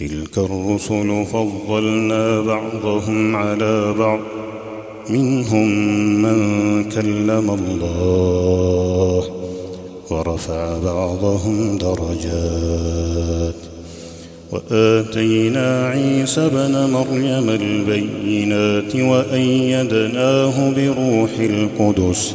تلك الرسل فضلنا بعضهم على بعض. منهم من كلم الله ورفع بعضهم درجات. وآتينا عيسى ابن مريم البينات وأيدناه بروح القدس.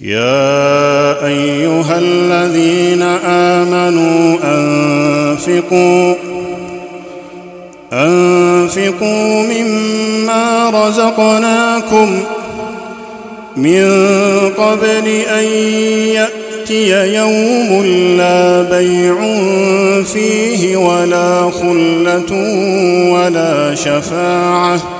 يا أيها الذين آمنوا أنفقوا أنفقوا مما رزقناكم من قبل أن يأتي يوم لا بيع فيه ولا خلة ولا شفاعة.